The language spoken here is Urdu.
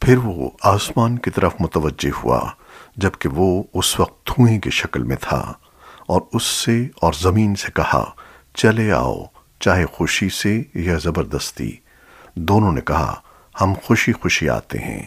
پھر وہ آسمان کی طرف متوجہ ہوا، جبکہ وہ اس وقت دھوئیں کی شکل میں تھا۔ اور اس سے اور زمین سے کہا، چلے آؤ، چاہے خوشی سے یا زبردستی۔ دونوں نے کہا، ہم خوشی خوشی آتے ہیں۔